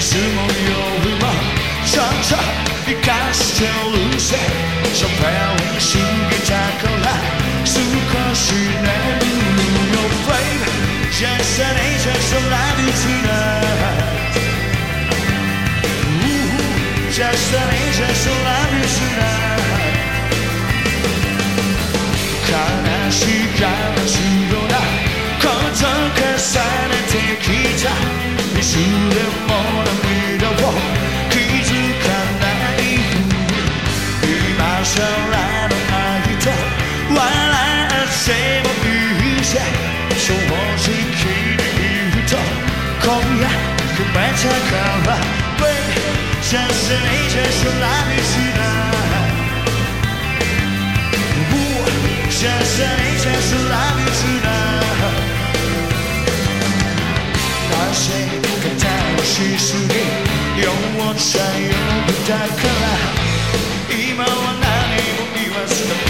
沈むよりもちゃんと生かしてるぜ喋りすぎたから少し眠るよ Babe Just an angel so love you tonight Just an angel so love you tonight 悲しい悲しいミスでも涙を気づかない今さらの愛と笑ってもいいぜ正直に言うと今夜決めたから Baby just say just love you tonight Just say just love you tonight しすぎようさよだから。今は何も言わず。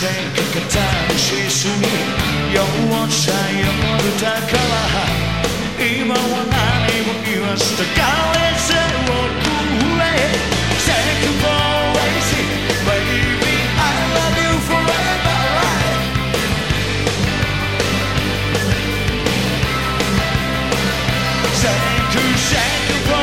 せっかく楽しすぎ容赦汚れたから今は何も言わずたかれせをくれ Take a ball lazy baby I love you. forever Take a shake a ball